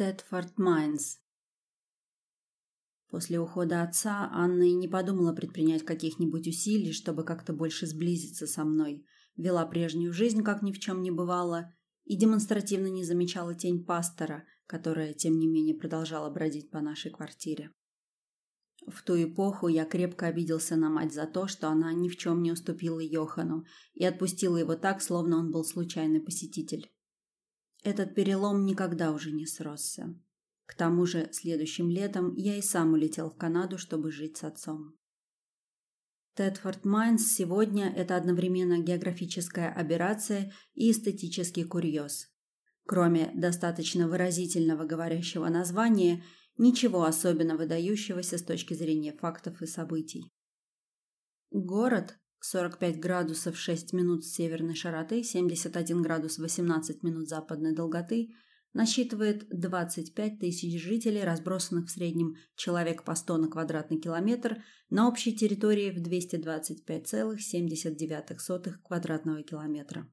Тетфорд Майнс. После ухода отца Анна и не подумала предпринять каких-нибудь усилий, чтобы как-то больше сблизиться со мной. Вела прежнюю жизнь, как ни в чем не бывало, и демонстративно не замечала тень пастора, которая, тем не менее, продолжала бродить по нашей квартире. В ту эпоху я крепко обиделся на мать за то, что она ни в чем не уступила Йохану и отпустила его так, словно он был случайный посетитель. Этот перелом никогда уже не сросся. К тому же, следующим летом я и сам улетел в Канаду, чтобы жить с отцом. Тедфорд Майнс сегодня – это одновременно географическая аберрация и эстетический курьез. Кроме достаточно выразительного говорящего названия, ничего особенно выдающегося с точки зрения фактов и событий. Город 45 градусов 6 минут северной широты, 71 градус 18 минут западной долготы, насчитывает 25 тысяч жителей, разбросанных в среднем человек по 100 на квадратный километр на общей территории в 225,79 квадратного километра.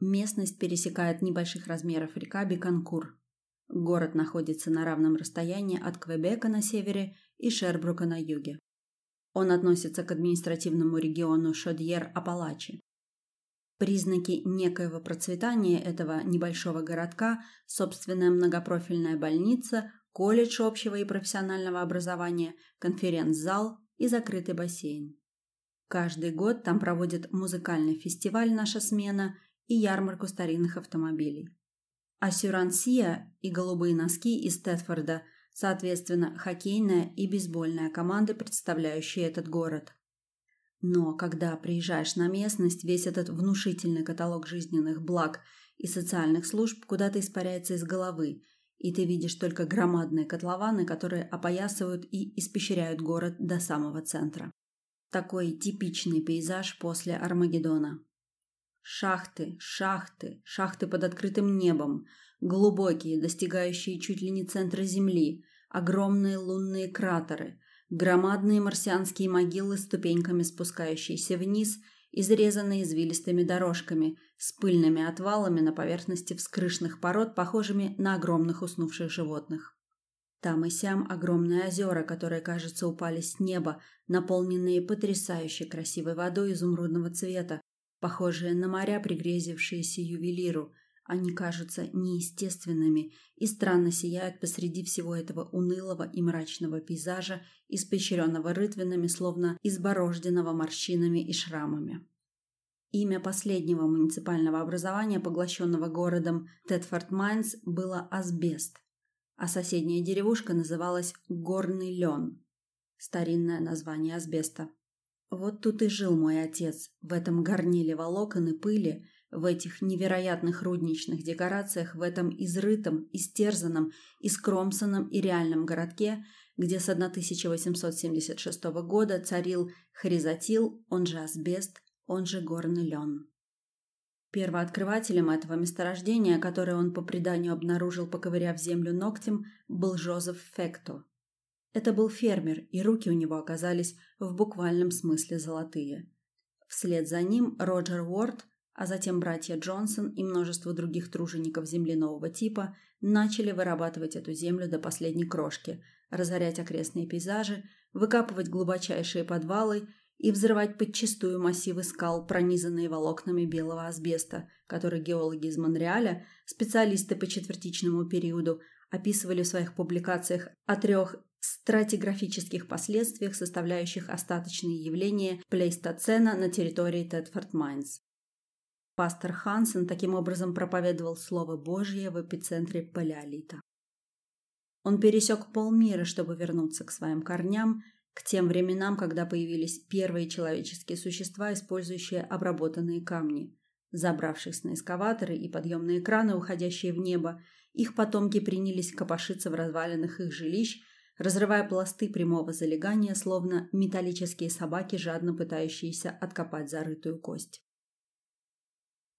Местность пересекает небольших размеров река Беканкур. Город находится на равном расстоянии от Квебека на севере и Шербрука на юге. Он относится к административному региону Шодьер-Апалачи. Признаки некоего процветания этого небольшого городка – собственная многопрофильная больница, колледж общего и профессионального образования, конференц-зал и закрытый бассейн. Каждый год там проводят музыкальный фестиваль «Наша смена» и ярмарку старинных автомобилей. Ассюрансия и голубые носки из Тетфорда – соответственно, хоккейная и бейсбольная команды, представляющие этот город. Но когда приезжаешь на местность, весь этот внушительный каталог жизненных благ и социальных служб куда-то испаряется из головы, и ты видишь только громадные котлованы, которые опоясывают и испещряют город до самого центра. Такой типичный пейзаж после Армагеддона. Шахты, шахты, шахты под открытым небом, глубокие, достигающие чуть ли не центра Земли, огромные лунные кратеры, громадные марсианские могилы с ступеньками, спускающиеся вниз, изрезанные извилистыми дорожками, с пыльными отвалами на поверхности вскрышных пород, похожими на огромных уснувших животных. Там и сям огромные озера, которые, кажется, упали с неба, наполненные потрясающе красивой водой изумрудного цвета, похожие на моря, пригрезившиеся ювелиру – они кажутся неестественными и странно сияют посреди всего этого унылого и мрачного пейзажа, испещренного рытвинами, словно изборожденного морщинами и шрамами. Имя последнего муниципального образования, поглощенного городом Тетфорд Майнс, было Асбест, а соседняя деревушка называлась Горный Лен, старинное название асбеста. Вот тут и жил мой отец, в этом горниле волокон и пыли, в этих невероятных рудничных декорациях, в этом изрытом, истерзанном, искромсанном и реальном городке, где с 1876 года царил хризотил, он же асбест, он же горный лен. Первооткрывателем этого месторождения, которое он по преданию обнаружил, поковыряв землю ногтем, был Жозеф Фекто. Это был фермер, и руки у него оказались в буквальном смысле золотые. Вслед за ним Роджер Уорд а затем братья Джонсон и множество других тружеников земли нового типа начали вырабатывать эту землю до последней крошки, разорять окрестные пейзажи, выкапывать глубочайшие подвалы и взрывать подчистую массивы скал, пронизанные волокнами белого асбеста, который геологи из Монреаля, специалисты по четвертичному периоду, описывали в своих публикациях о трех стратиграфических последствиях, составляющих остаточные явления плейстоцена на территории Тетфорд Майнс. Пастор Хансен таким образом проповедовал Слово Божье в эпицентре палеолита. Он пересек полмира, чтобы вернуться к своим корням, к тем временам, когда появились первые человеческие существа, использующие обработанные камни. Забравшись на эскаваторы и подъемные краны, уходящие в небо, их потомки принялись копошиться в развалинах их жилищ, разрывая пласты прямого залегания, словно металлические собаки, жадно пытающиеся откопать зарытую кость.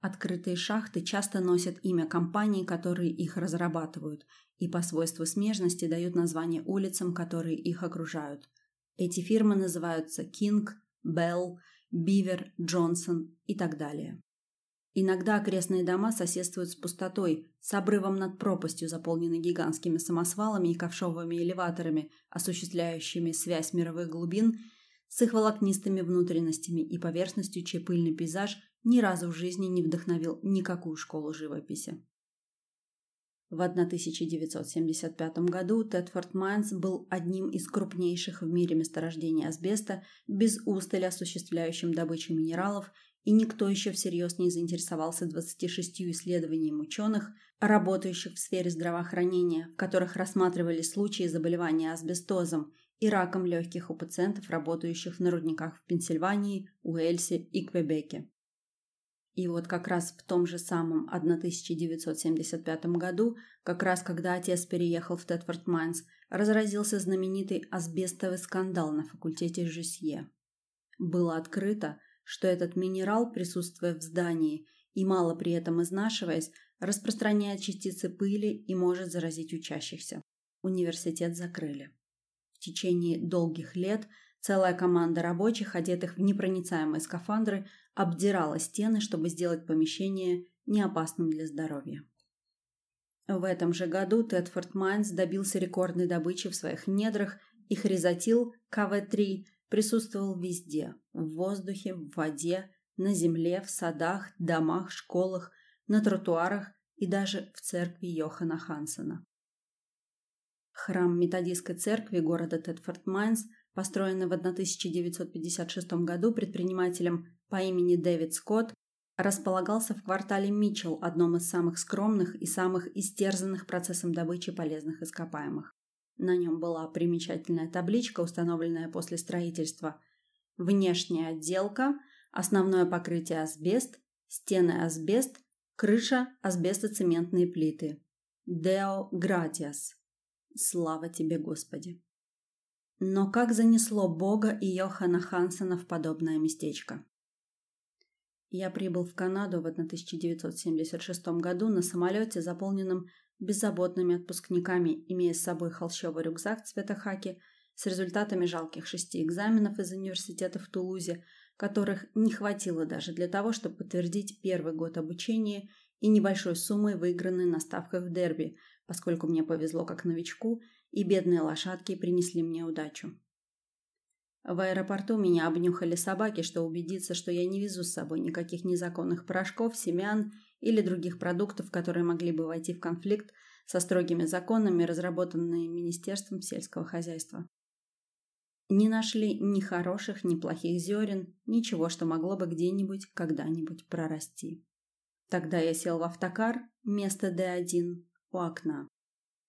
Открытые шахты часто носят имя компаний, которые их разрабатывают, и по свойству смежности дают название улицам, которые их окружают. Эти фирмы называются King, Bell, Beaver, Johnson и так далее. Иногда окрестные дома соседствуют с пустотой, с обрывом над пропастью, заполненной гигантскими самосвалами и ковшовыми элеваторами, осуществляющими связь мировых глубин с их волокнистыми внутренностями и поверхностью, чей пыльный пейзаж ни разу в жизни не вдохновил никакую школу живописи. В 1975 году Тетфорд Майнс был одним из крупнейших в мире месторождений асбеста, без устали осуществляющим добычу минералов и никто еще всерьез не заинтересовался 26 исследованиями ученых, работающих в сфере здравоохранения, в которых рассматривали случаи заболевания асбестозом и раком легких у пациентов, работающих на рудниках в Пенсильвании, Уэльсе и Квебеке. И вот как раз в том же самом 1975 году, как раз когда отец переехал в Тетфорд Майнс, разразился знаменитый асбестовый скандал на факультете Жюсье. Было открыто, что этот минерал, присутствуя в здании и мало при этом изнашиваясь, распространяет частицы пыли и может заразить учащихся. Университет закрыли. В течение долгих лет целая команда рабочих, одетых в непроницаемые скафандры, обдирала стены, чтобы сделать помещение неопасным для здоровья. В этом же году Тедфорд Майнс добился рекордной добычи в своих недрах, и хризотил КВ-3 присутствовал везде – в воздухе, в воде, на земле, в садах, домах, школах, на тротуарах и даже в церкви Йохана Хансена. Храм методистской церкви города Тетфорд Майнс, построенный в 1956 году предпринимателем по имени Дэвид Скотт, располагался в квартале Митчелл, одном из самых скромных и самых истерзанных процессом добычи полезных ископаемых. На нем была примечательная табличка, установленная после строительства. Внешняя отделка, основное покрытие асбест, стены асбест, крыша асбестоцементные плиты. Део Гратиас. Слава тебе, Господи. Но как занесло Бога и Йохана Хансена в подобное местечко? Я прибыл в Канаду в 1976 году на самолете, заполненном беззаботными отпускниками, имея с собой холщовый рюкзак цвета хаки с результатами жалких шести экзаменов из университета в Тулузе, которых не хватило даже для того, чтобы подтвердить первый год обучения и небольшой суммой, выигранной на ставках в дерби, поскольку мне повезло как новичку, и бедные лошадки принесли мне удачу. В аэропорту меня обнюхали собаки, чтобы убедиться, что я не везу с собой никаких незаконных порошков, семян или других продуктов, которые могли бы войти в конфликт со строгими законами, разработанными Министерством сельского хозяйства. Не нашли ни хороших, ни плохих зерен, ничего, что могло бы где-нибудь, когда-нибудь прорасти. Тогда я сел в автокар, место Д1, у окна.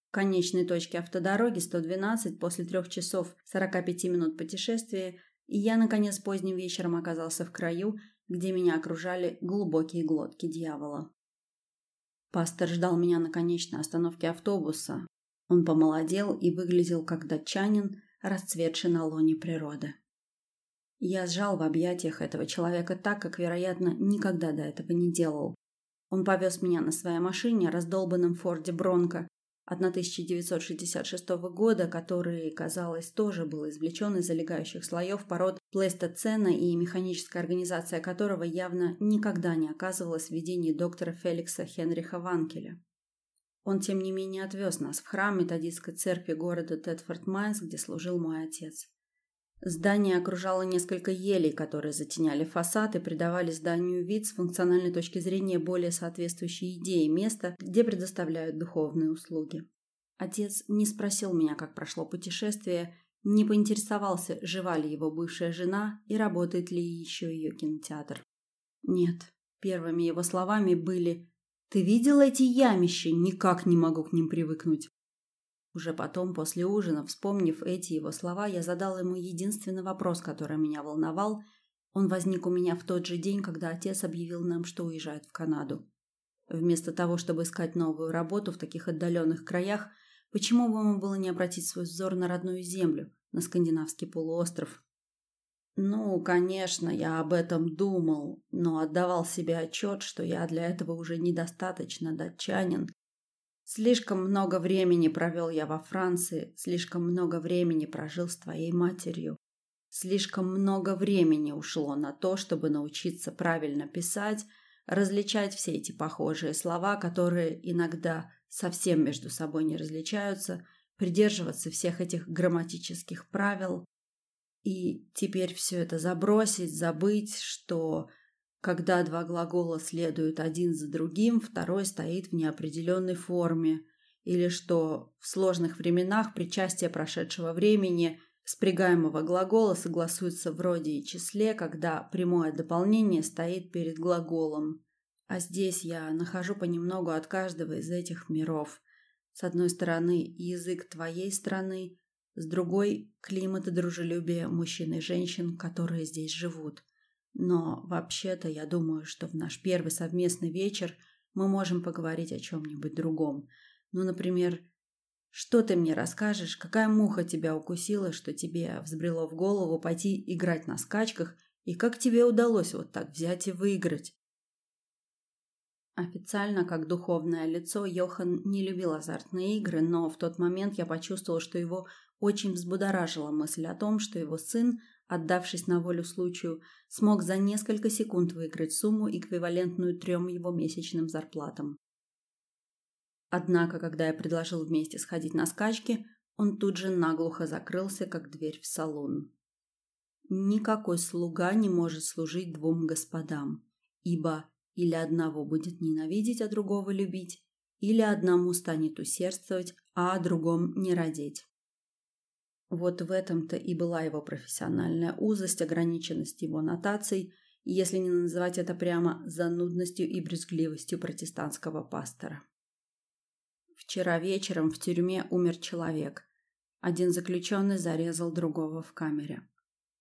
В конечной точке автодороги 112 после трех часов 45 минут путешествия, и я, наконец, поздним вечером оказался в краю, где меня окружали глубокие глотки дьявола. Пастор ждал меня на конечной остановке автобуса. Он помолодел и выглядел как датчанин, расцветший на лоне природы. Я сжал в объятиях этого человека так, как, вероятно, никогда до этого не делал. Он повез меня на своей машине, раздолбанном Форде Бронко, 1966 года, который, казалось, тоже был извлечен из залегающих слоев пород плейстоцена и механическая организация которого явно никогда не оказывалась в ведении доктора Феликса Хенриха Ванкеля. Он, тем не менее, отвез нас в храм методистской церкви города Тетфорд Майнс, где служил мой отец. Здание окружало несколько елей, которые затеняли фасад и придавали зданию вид с функциональной точки зрения более соответствующей идее места, где предоставляют духовные услуги. Отец не спросил меня, как прошло путешествие, не поинтересовался, жива ли его бывшая жена и работает ли еще ее кинотеатр. Нет, первыми его словами были «Ты видел эти ямища? Никак не могу к ним привыкнуть». Уже потом, после ужина, вспомнив эти его слова, я задал ему единственный вопрос, который меня волновал. Он возник у меня в тот же день, когда отец объявил нам, что уезжает в Канаду. Вместо того, чтобы искать новую работу в таких отдаленных краях, почему бы ему было не обратить свой взор на родную землю, на скандинавский полуостров? Ну, конечно, я об этом думал, но отдавал себе отчет, что я для этого уже недостаточно датчанин, Слишком много времени провел я во Франции, слишком много времени прожил с твоей матерью. Слишком много времени ушло на то, чтобы научиться правильно писать, различать все эти похожие слова, которые иногда совсем между собой не различаются, придерживаться всех этих грамматических правил и теперь все это забросить, забыть, что когда два глагола следуют один за другим, второй стоит в неопределенной форме, или что в сложных временах причастие прошедшего времени спрягаемого глагола согласуется в роде и числе, когда прямое дополнение стоит перед глаголом. А здесь я нахожу понемногу от каждого из этих миров. С одной стороны, язык твоей страны, с другой – климат и дружелюбие мужчин и женщин, которые здесь живут. Но вообще-то я думаю, что в наш первый совместный вечер мы можем поговорить о чем-нибудь другом. Ну, например, что ты мне расскажешь, какая муха тебя укусила, что тебе взбрело в голову пойти играть на скачках, и как тебе удалось вот так взять и выиграть? Официально, как духовное лицо, Йохан не любил азартные игры, но в тот момент я почувствовала, что его очень взбудоражила мысль о том, что его сын, отдавшись на волю случаю, смог за несколько секунд выиграть сумму, эквивалентную трем его месячным зарплатам. Однако, когда я предложил вместе сходить на скачки, он тут же наглухо закрылся, как дверь в салон. Никакой слуга не может служить двум господам, ибо или одного будет ненавидеть, а другого любить, или одному станет усердствовать, а о другом не родить. Вот в этом-то и была его профессиональная узость, ограниченность его нотаций, если не называть это прямо занудностью и брезгливостью протестантского пастора. Вчера вечером в тюрьме умер человек. Один заключенный зарезал другого в камере.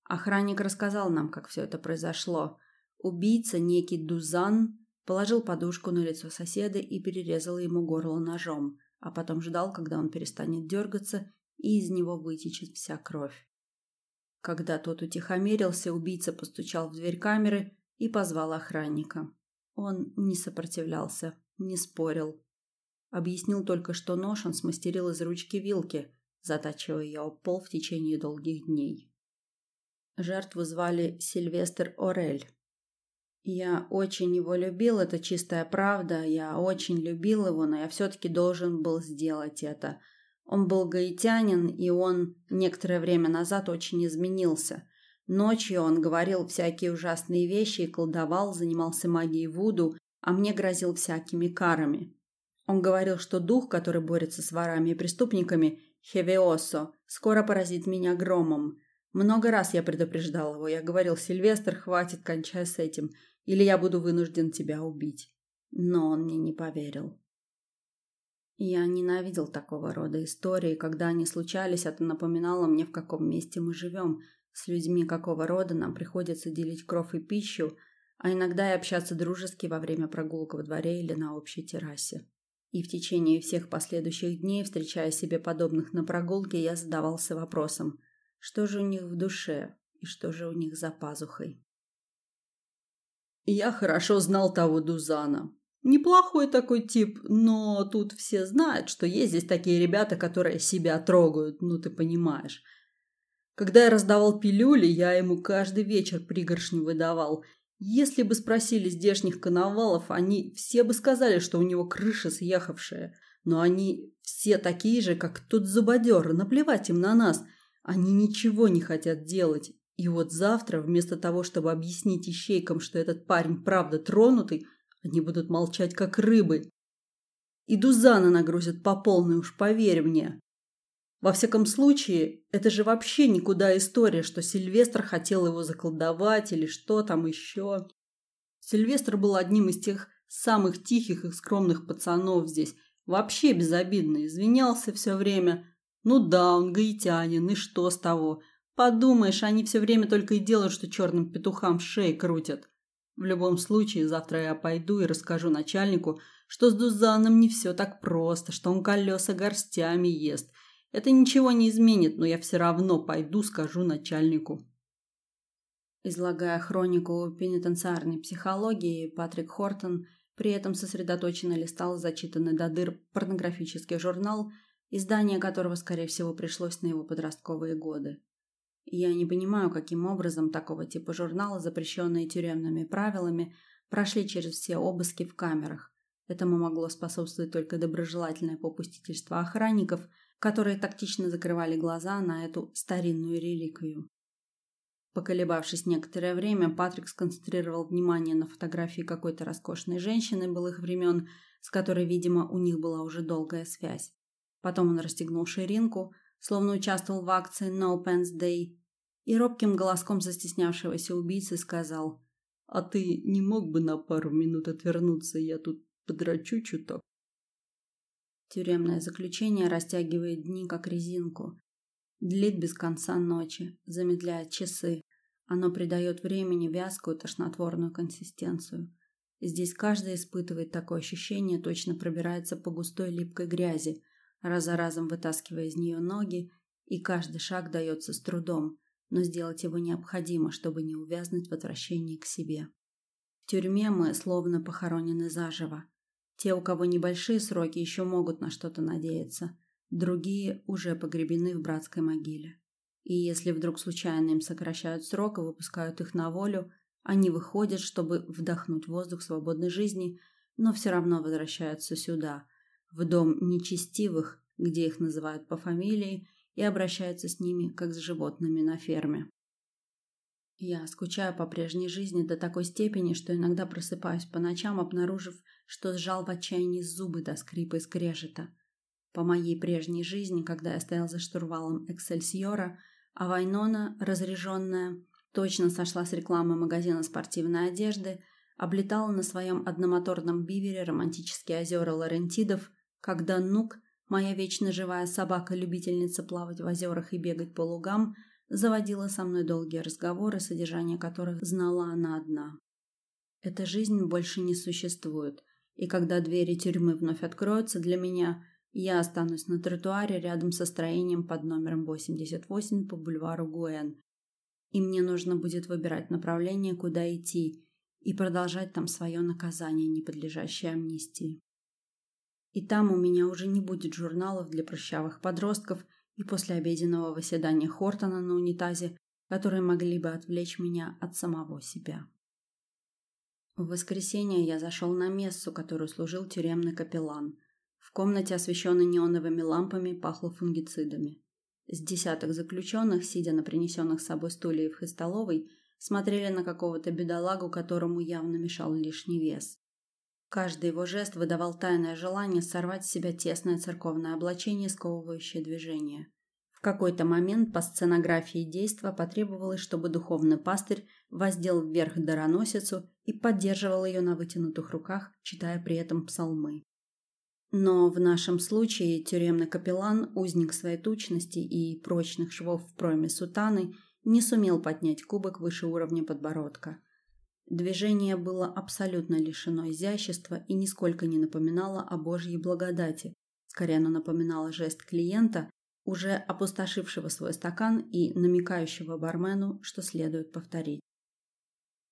Охранник рассказал нам, как все это произошло. Убийца, некий Дузан, положил подушку на лицо соседа и перерезал ему горло ножом, а потом ждал, когда он перестанет дергаться и из него вытечет вся кровь. Когда тот утихомирился, убийца постучал в дверь камеры и позвал охранника. Он не сопротивлялся, не спорил. Объяснил только, что нож он смастерил из ручки вилки, затачивая ее об пол в течение долгих дней. Жертву звали Сильвестр Орель. Я очень его любил, это чистая правда, я очень любил его, но я все-таки должен был сделать это – он был гаитянин, и он некоторое время назад очень изменился. Ночью он говорил всякие ужасные вещи и колдовал, занимался магией Вуду, а мне грозил всякими карами. Он говорил, что дух, который борется с ворами и преступниками, Хевиосо, скоро поразит меня громом. Много раз я предупреждал его. Я говорил, Сильвестр, хватит, кончай с этим, или я буду вынужден тебя убить. Но он мне не поверил. Я ненавидел такого рода истории, когда они случались, это напоминало мне, в каком месте мы живем, с людьми какого рода нам приходится делить кровь и пищу, а иногда и общаться дружески во время прогулок во дворе или на общей террасе. И в течение всех последующих дней, встречая себе подобных на прогулке, я задавался вопросом, что же у них в душе и что же у них за пазухой. Я хорошо знал того Дузана, Неплохой такой тип, но тут все знают, что есть здесь такие ребята, которые себя трогают, ну ты понимаешь. Когда я раздавал пилюли, я ему каждый вечер пригоршню выдавал. Если бы спросили здешних коновалов, они все бы сказали, что у него крыша съехавшая. Но они все такие же, как тот зубодер, наплевать им на нас. Они ничего не хотят делать. И вот завтра, вместо того, чтобы объяснить ищейкам, что этот парень правда тронутый, они будут молчать, как рыбы. И Дузана нагрузят по полной, уж поверь мне. Во всяком случае, это же вообще никуда история, что Сильвестр хотел его заколдовать или что там еще. Сильвестр был одним из тех самых тихих и скромных пацанов здесь, вообще безобидный, извинялся все время. Ну да, он гаитянин, и что с того? Подумаешь, они все время только и делают, что черным петухам в шее крутят. В любом случае, завтра я пойду и расскажу начальнику, что с Дузаном не все так просто, что он колеса горстями ест. Это ничего не изменит, но я все равно пойду скажу начальнику. Излагая хронику пенитенциарной психологии, Патрик Хортон при этом сосредоточенно листал зачитанный до дыр порнографический журнал, издание которого, скорее всего, пришлось на его подростковые годы. Я не понимаю, каким образом такого типа журналы, запрещенные тюремными правилами, прошли через все обыски в камерах. Этому могло способствовать только доброжелательное попустительство охранников, которые тактично закрывали глаза на эту старинную реликвию. Поколебавшись некоторое время, Патрик сконцентрировал внимание на фотографии какой-то роскошной женщины былых времен, с которой, видимо, у них была уже долгая связь. Потом он расстегнул ширинку, словно участвовал в акции No Pants Day, и робким голоском застеснявшегося убийцы сказал «А ты не мог бы на пару минут отвернуться, я тут подрачу чуток?» Тюремное заключение растягивает дни, как резинку. Длит без конца ночи, замедляет часы. Оно придает времени вязкую тошнотворную консистенцию. Здесь каждый испытывает такое ощущение, точно пробирается по густой липкой грязи, раз за разом вытаскивая из нее ноги, и каждый шаг дается с трудом, но сделать его необходимо, чтобы не увязнуть в отвращении к себе. В тюрьме мы словно похоронены заживо. Те, у кого небольшие сроки, еще могут на что-то надеяться – Другие уже погребены в братской могиле. И если вдруг случайно им сокращают срок и выпускают их на волю, они выходят, чтобы вдохнуть воздух свободной жизни, но все равно возвращаются сюда, в дом нечестивых, где их называют по фамилии, и обращаются с ними, как с животными на ферме. Я скучаю по прежней жизни до такой степени, что иногда просыпаюсь по ночам, обнаружив, что сжал в отчаянии зубы до скрипа и скрежета – по моей прежней жизни, когда я стоял за штурвалом Эксельсиора, а Вайнона, разряженная, точно сошла с рекламы магазина спортивной одежды, облетала на своем одномоторном бивере романтические озера Лорентидов, когда Нук, моя вечно живая собака-любительница плавать в озерах и бегать по лугам, заводила со мной долгие разговоры, содержание которых знала она одна. Эта жизнь больше не существует, и когда двери тюрьмы вновь откроются для меня – я останусь на тротуаре рядом со строением под номером 88 по бульвару Гуэн. И мне нужно будет выбирать направление, куда идти, и продолжать там свое наказание, не подлежащее амнистии. И там у меня уже не будет журналов для прыщавых подростков и послеобеденного восседания Хортона на унитазе, которые могли бы отвлечь меня от самого себя. В воскресенье я зашел на мессу, которую служил тюремный капеллан – в комнате, освещенной неоновыми лампами, пахло фунгицидами. С десяток заключенных, сидя на принесенных с собой стульях и столовой, смотрели на какого-то бедолагу, которому явно мешал лишний вес. Каждый его жест выдавал тайное желание сорвать с себя тесное церковное облачение, сковывающее движение. В какой-то момент по сценографии действа потребовалось, чтобы духовный пастырь воздел вверх дароносицу и поддерживал ее на вытянутых руках, читая при этом псалмы. Но в нашем случае тюремный капеллан, узник своей тучности и прочных швов в проме сутаны, не сумел поднять кубок выше уровня подбородка. Движение было абсолютно лишено изящества и нисколько не напоминало о Божьей благодати. Скорее, оно напоминало жест клиента, уже опустошившего свой стакан и намекающего бармену, что следует повторить.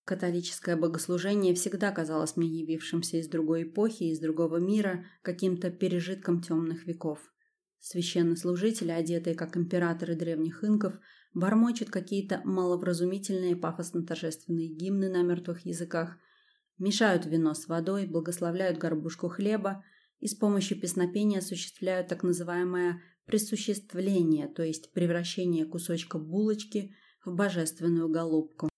Католическое богослужение всегда казалось мне явившимся из другой эпохи, из другого мира, каким-то пережитком темных веков. Священнослужители, одетые как императоры древних инков, бормочут какие-то маловразумительные пафосно-торжественные гимны на мертвых языках, мешают вино с водой, благословляют горбушку хлеба и с помощью песнопения осуществляют так называемое присуществление, то есть превращение кусочка булочки в божественную голубку.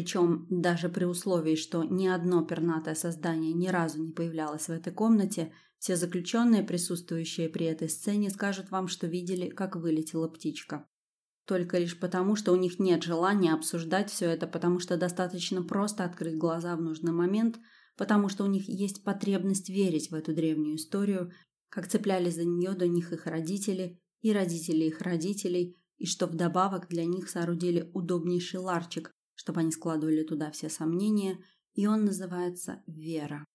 Причем даже при условии, что ни одно пернатое создание ни разу не появлялось в этой комнате, все заключенные, присутствующие при этой сцене, скажут вам, что видели, как вылетела птичка. Только лишь потому, что у них нет желания обсуждать все это, потому что достаточно просто открыть глаза в нужный момент, потому что у них есть потребность верить в эту древнюю историю, как цеплялись за нее до них их родители и родители их родителей, и что вдобавок для них соорудили удобнейший ларчик, чтобы они складывали туда все сомнения, и он называется «Вера».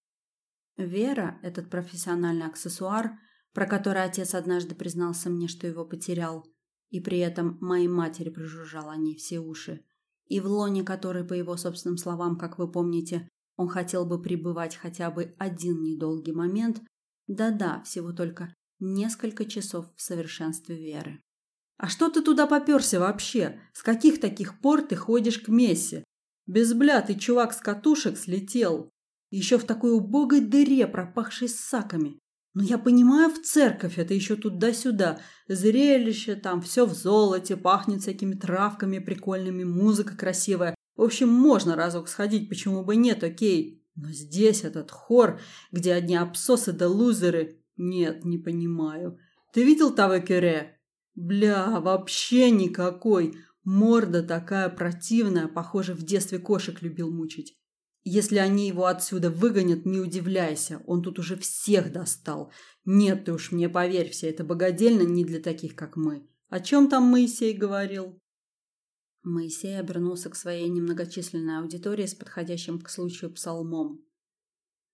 Вера – этот профессиональный аксессуар, про который отец однажды признался мне, что его потерял, и при этом моей матери прижужжал о ней все уши, и в лоне которой, по его собственным словам, как вы помните, он хотел бы пребывать хотя бы один недолгий момент, да-да, всего только несколько часов в совершенстве веры. «А что ты туда попёрся вообще? С каких таких пор ты ходишь к мессе?» Безблятый чувак с катушек слетел. Еще в такой убогой дыре, пропахшей саками. Но я понимаю, в церковь это еще туда-сюда. Зрелище там, все в золоте, пахнет всякими травками прикольными, музыка красивая. В общем, можно разок сходить, почему бы нет, окей. Но здесь этот хор, где одни абсосы да лузеры. Нет, не понимаю. Ты видел того Кюре? Бля, вообще никакой. Морда такая противная, похоже, в детстве кошек любил мучить. Если они его отсюда выгонят, не удивляйся, он тут уже всех достал. Нет ты уж мне поверь, вся эта богадельня не для таких, как мы. О чем там Моисей говорил? Моисей обернулся к своей немногочисленной аудитории с подходящим к случаю псалмом.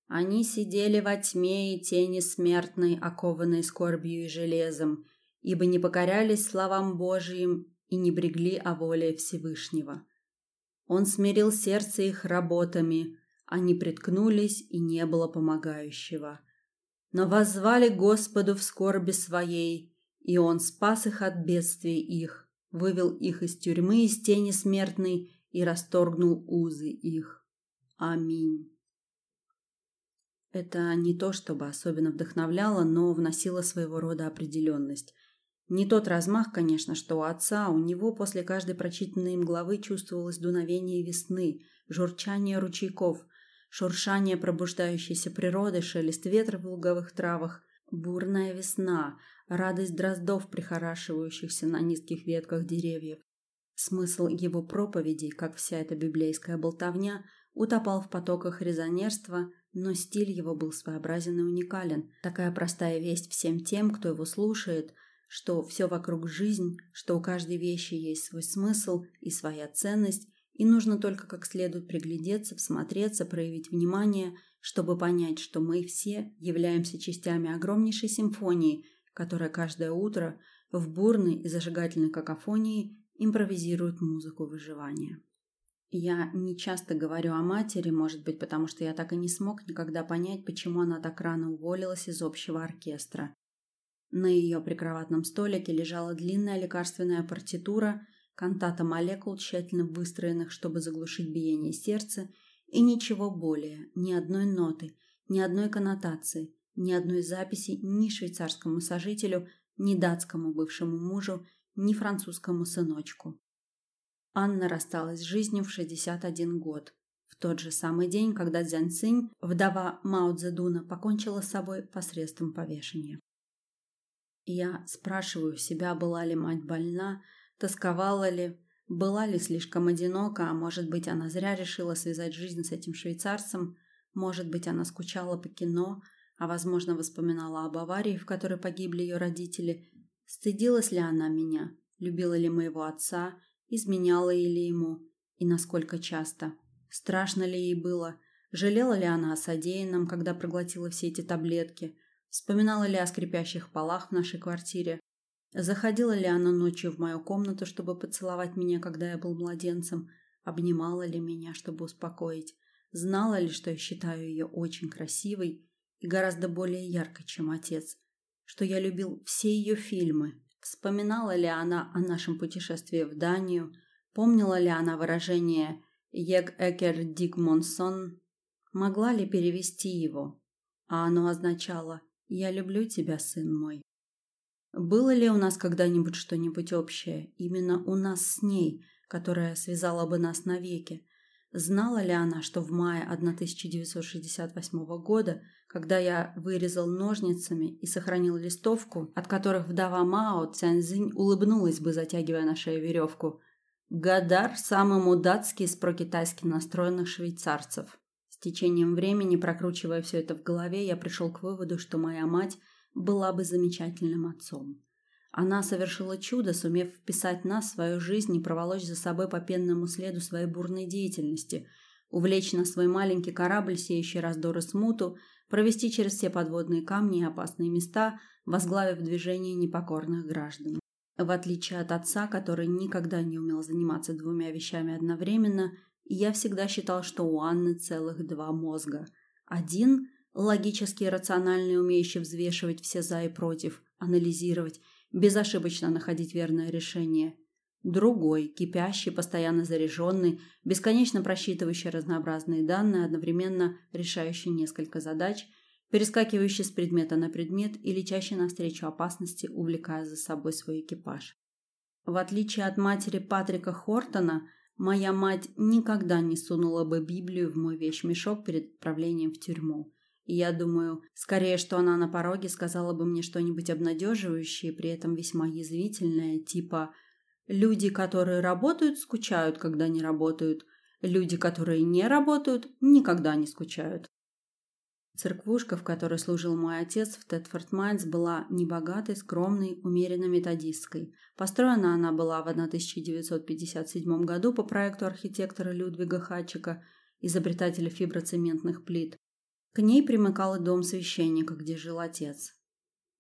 Они сидели во тьме и тени смертной, окованной скорбью и железом, ибо не покорялись словам Божьим и не брегли о воле Всевышнего. Он смирил сердце их работами, они приткнулись, и не было помогающего. Но воззвали Господу в скорби своей, и Он спас их от бедствий их, вывел их из тюрьмы, из тени смертной и расторгнул узы их. Аминь. Это не то, чтобы особенно вдохновляло, но вносило своего рода определенность. Не тот размах, конечно, что у отца, у него после каждой прочитанной им главы чувствовалось дуновение весны, журчание ручейков, шуршание пробуждающейся природы, шелест ветра в луговых травах, бурная весна, радость дроздов, прихорашивающихся на низких ветках деревьев. Смысл его проповедей, как вся эта библейская болтовня, утопал в потоках резонерства, но стиль его был своеобразен и уникален. Такая простая весть всем тем, кто его слушает – что все вокруг жизнь, что у каждой вещи есть свой смысл и своя ценность, и нужно только как следует приглядеться, всмотреться, проявить внимание, чтобы понять, что мы все являемся частями огромнейшей симфонии, которая каждое утро в бурной и зажигательной какофонии импровизирует музыку выживания. Я не часто говорю о матери, может быть, потому что я так и не смог никогда понять, почему она так рано уволилась из общего оркестра. На ее прикроватном столике лежала длинная лекарственная партитура, кантата молекул, тщательно выстроенных, чтобы заглушить биение сердца, и ничего более, ни одной ноты, ни одной коннотации, ни одной записи ни швейцарскому сожителю, ни датскому бывшему мужу, ни французскому сыночку. Анна рассталась с жизнью в 61 год, в тот же самый день, когда Цзянь вдова Мао Цзэдуна, покончила с собой посредством повешения. Я спрашиваю себя, была ли мать больна, тосковала ли, была ли слишком одинока, а может быть, она зря решила связать жизнь с этим швейцарцем, может быть, она скучала по кино, а, возможно, воспоминала об аварии, в которой погибли ее родители. Стыдилась ли она меня, любила ли моего отца, изменяла ли ему? И насколько часто. Страшно ли ей было, жалела ли она о содеянном, когда проглотила все эти таблетки – Вспоминала ли о скрипящих полах в нашей квартире? Заходила ли она ночью в мою комнату, чтобы поцеловать меня, когда я был младенцем? Обнимала ли меня, чтобы успокоить? Знала ли, что я считаю ее очень красивой и гораздо более яркой, чем отец? Что я любил все ее фильмы? Вспоминала ли она о нашем путешествии в Данию? Помнила ли она выражение «Ег Экер Дик Монсон»? Могла ли перевести его? А оно означало «Я люблю тебя, сын мой». Было ли у нас когда-нибудь что-нибудь общее, именно у нас с ней, которая связала бы нас навеки? Знала ли она, что в мае 1968 года, когда я вырезал ножницами и сохранил листовку, от которых вдова Мао Цянзинь улыбнулась бы, затягивая на шею веревку, Гадар – самый мудацкий из прокитайски настроенных швейцарцев течением времени, прокручивая все это в голове, я пришел к выводу, что моя мать была бы замечательным отцом. Она совершила чудо, сумев вписать нас в свою жизнь и проволочь за собой по пенному следу своей бурной деятельности, увлечь на свой маленький корабль, сеющий раздоры смуту, провести через все подводные камни и опасные места, возглавив движение непокорных граждан. В отличие от отца, который никогда не умел заниматься двумя вещами одновременно – я всегда считал, что у Анны целых два мозга. Один – логически и рационально умеющий взвешивать все «за» и «против», анализировать, безошибочно находить верное решение. Другой, кипящий, постоянно заряженный, бесконечно просчитывающий разнообразные данные, одновременно решающий несколько задач, перескакивающий с предмета на предмет и летящий навстречу опасности, увлекая за собой свой экипаж. В отличие от матери Патрика Хортона, моя мать никогда не сунула бы Библию в мой вещмешок перед отправлением в тюрьму. И я думаю, скорее, что она на пороге сказала бы мне что-нибудь обнадеживающее, при этом весьма язвительное, типа Люди, которые работают, скучают, когда не работают. Люди, которые не работают, никогда не скучают. Церквушка, в которой служил мой отец в Тетфорд Майнс, была небогатой, скромной, умеренно методистской. Построена она была в 1957 году по проекту архитектора Людвига Хатчика, изобретателя фиброцементных плит. К ней примыкал и дом священника, где жил отец.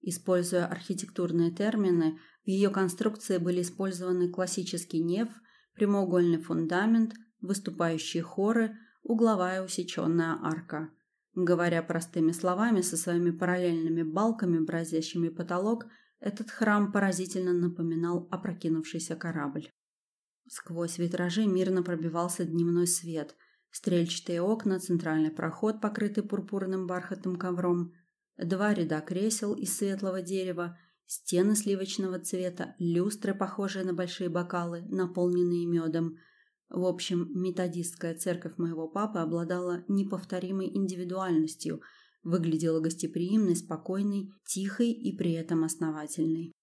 Используя архитектурные термины, в ее конструкции были использованы классический неф, прямоугольный фундамент, выступающие хоры, угловая усеченная арка. Говоря простыми словами, со своими параллельными балками, бразящими потолок, этот храм поразительно напоминал опрокинувшийся корабль. Сквозь витражи мирно пробивался дневной свет, стрельчатые окна, центральный проход, покрытый пурпурным бархатным ковром, два ряда кресел из светлого дерева, стены сливочного цвета, люстры, похожие на большие бокалы, наполненные медом. В общем, методистская церковь моего папы обладала неповторимой индивидуальностью, выглядела гостеприимной, спокойной, тихой и при этом основательной.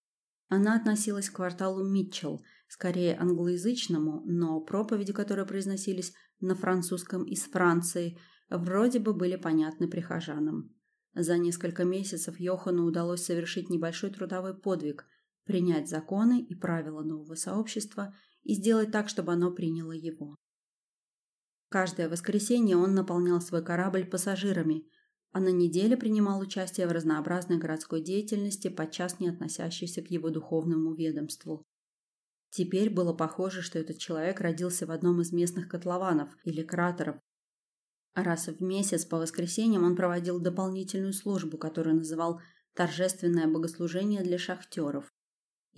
Она относилась к кварталу Митчелл, скорее англоязычному, но проповеди, которые произносились на французском из Франции, вроде бы были понятны прихожанам. За несколько месяцев Йохану удалось совершить небольшой трудовой подвиг – принять законы и правила нового сообщества и сделать так, чтобы оно приняло его. Каждое воскресенье он наполнял свой корабль пассажирами, а на неделе принимал участие в разнообразной городской деятельности, подчас не относящейся к его духовному ведомству. Теперь было похоже, что этот человек родился в одном из местных котлованов или кратеров, Раз в месяц по воскресеньям он проводил дополнительную службу, которую называл «торжественное богослужение для шахтеров».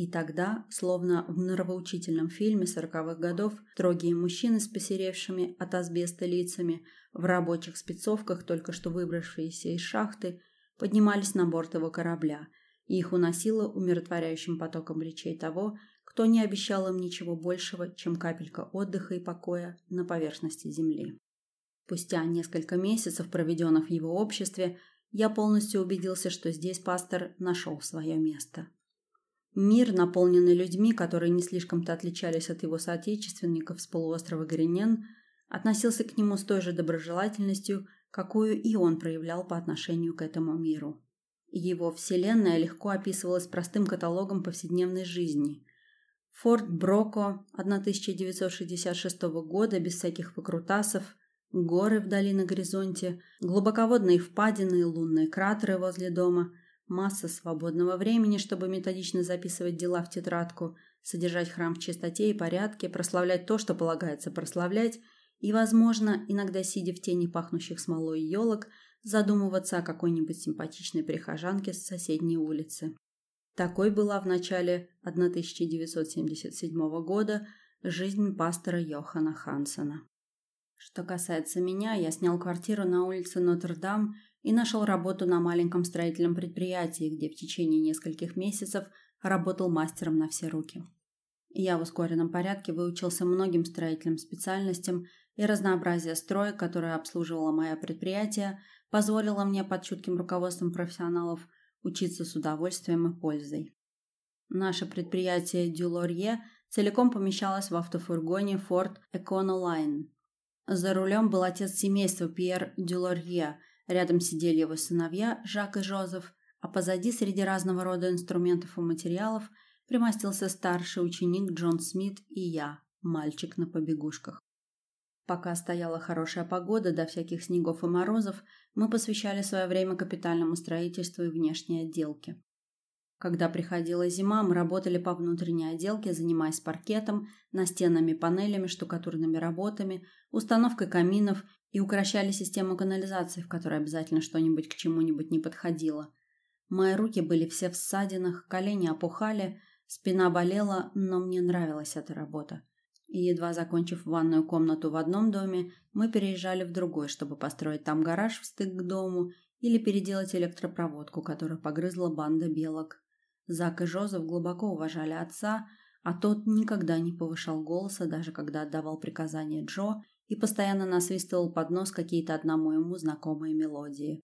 И тогда, словно в нравоучительном фильме сороковых годов, строгие мужчины с посеревшими от асбеста лицами, в рабочих спецовках, только что выбравшиеся из шахты, поднимались на борт его корабля, и их уносило умиротворяющим потоком речей того, кто не обещал им ничего большего, чем капелька отдыха и покоя на поверхности земли. Спустя несколько месяцев, проведенных в его обществе, я полностью убедился, что здесь пастор нашел свое место. Мир, наполненный людьми, которые не слишком-то отличались от его соотечественников с полуострова Гринен, относился к нему с той же доброжелательностью, какую и он проявлял по отношению к этому миру. Его вселенная легко описывалась простым каталогом повседневной жизни. Форт Броко 1966 года без всяких выкрутасов, Горы вдали на горизонте, глубоководные впадины и лунные кратеры возле дома, масса свободного времени, чтобы методично записывать дела в тетрадку, содержать храм в чистоте и порядке, прославлять то, что полагается прославлять, и, возможно, иногда сидя в тени пахнущих смолой елок, задумываться о какой-нибудь симпатичной прихожанке с соседней улицы. Такой была в начале 1977 года жизнь пастора Йохана Хансена. Что касается меня, я снял квартиру на улице Нотр-Дам и нашел работу на маленьком строительном предприятии, где в течение нескольких месяцев работал мастером на все руки. Я в ускоренном порядке выучился многим строительным специальностям, и разнообразие строек, которое обслуживало мое предприятие, позволило мне под чутким руководством профессионалов учиться с удовольствием и пользой. Наше предприятие Дюлорье целиком помещалось в автофургоне Ford Econoline, за рулем был отец семейства Пьер Дюлорье, рядом сидели его сыновья Жак и Жозеф, а позади среди разного рода инструментов и материалов примостился старший ученик Джон Смит и я, мальчик на побегушках. Пока стояла хорошая погода до всяких снегов и морозов, мы посвящали свое время капитальному строительству и внешней отделке. Когда приходила зима, мы работали по внутренней отделке, занимаясь паркетом, настенными панелями, штукатурными работами, установкой каминов и укращали систему канализации, в которой обязательно что-нибудь к чему-нибудь не подходило. Мои руки были все в ссадинах, колени опухали, Спина болела, но мне нравилась эта работа. И едва закончив ванную комнату в одном доме, мы переезжали в другой, чтобы построить там гараж в стык к дому или переделать электропроводку, которую погрызла банда белок. Зак и Жозеф глубоко уважали отца, а тот никогда не повышал голоса, даже когда отдавал приказания Джо и постоянно насвистывал под нос какие-то одному ему знакомые мелодии.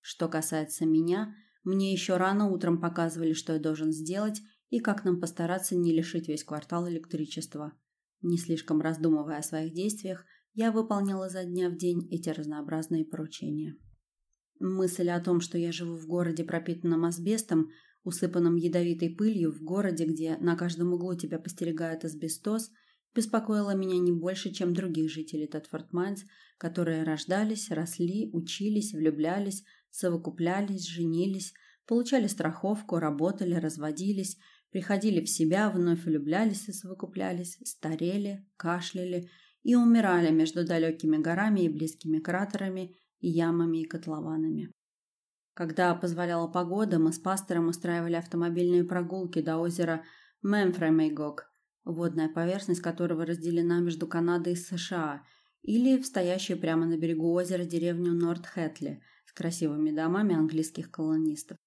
Что касается меня, мне еще рано утром показывали, что я должен сделать, и как нам постараться не лишить весь квартал электричества. Не слишком раздумывая о своих действиях, я выполняла за дня в день эти разнообразные поручения. Мысль о том, что я живу в городе, пропитанном асбестом, усыпанном ядовитой пылью, в городе, где на каждом углу тебя постерегает асбестоз, беспокоила меня не больше, чем других жителей Тетфорд Майнс, которые рождались, росли, учились, влюблялись, совокуплялись, женились, получали страховку, работали, разводились приходили в себя, вновь влюблялись и совокуплялись, старели, кашляли и умирали между далекими горами и близкими кратерами, и ямами и котлованами. Когда позволяла погода, мы с пастором устраивали автомобильные прогулки до озера Мемфремейгок, водная поверхность которого разделена между Канадой и США, или в стоящую прямо на берегу озера деревню Норт-Хэтли с красивыми домами английских колонистов.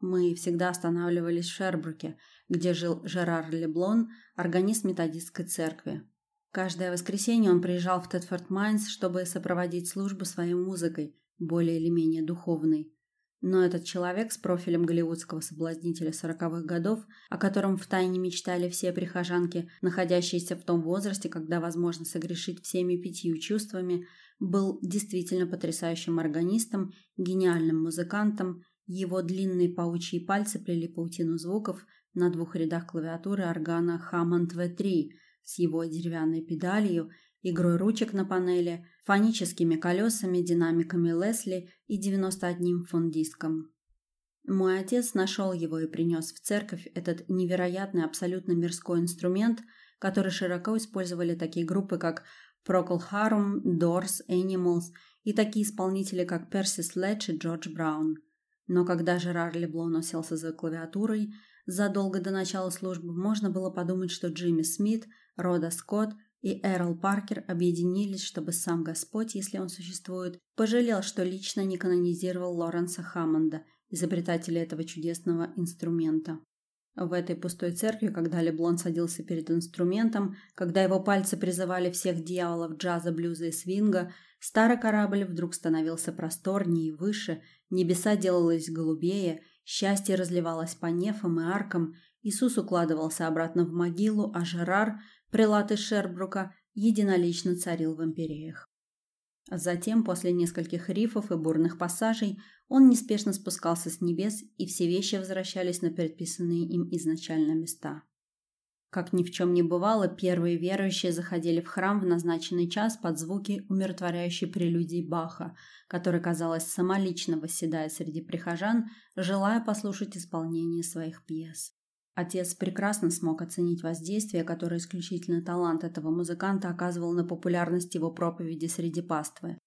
Мы всегда останавливались в Шербруке, где жил Жерар Леблон, органист методистской церкви. Каждое воскресенье он приезжал в Тетфорд Майнс, чтобы сопроводить службу своей музыкой, более или менее духовной. Но этот человек с профилем голливудского соблазнителя сороковых годов, о котором втайне мечтали все прихожанки, находящиеся в том возрасте, когда возможно согрешить всеми пятью чувствами, был действительно потрясающим органистом, гениальным музыкантом. Его длинные паучьи пальцы плели паутину звуков на двух рядах клавиатуры органа Hammond V3 с его деревянной педалью, игрой ручек на панели, фоническими колесами, динамиками Лесли и 91 фон-диском. Мой отец нашел его и принес в церковь этот невероятный, абсолютно мирской инструмент, который широко использовали такие группы, как Procol Harum, Doors, Animals и такие исполнители, как Перси Следж и Джордж Браун – но когда Жерар Леблон уселся за клавиатурой, задолго до начала службы можно было подумать, что Джимми Смит, Рода Скотт и Эрл Паркер объединились, чтобы сам Господь, если он существует, пожалел, что лично не канонизировал Лоренса Хаммонда, изобретателя этого чудесного инструмента. В этой пустой церкви, когда Леблон садился перед инструментом, когда его пальцы призывали всех дьяволов джаза, блюза и свинга, старый корабль вдруг становился просторнее и выше, небеса делалось голубее, счастье разливалось по нефам и аркам, Иисус укладывался обратно в могилу, а Жерар, прилад из Шербрука, единолично царил в империях. Затем, после нескольких рифов и бурных пассажей, он неспешно спускался с небес, и все вещи возвращались на предписанные им изначально места. Как ни в чем не бывало, первые верующие заходили в храм в назначенный час под звуки умиротворяющей прелюдии Баха, который, казалось, самолично восседает среди прихожан, желая послушать исполнение своих пьес. Отец прекрасно смог оценить воздействие, которое исключительно талант этого музыканта оказывал на популярность его проповеди среди паствы.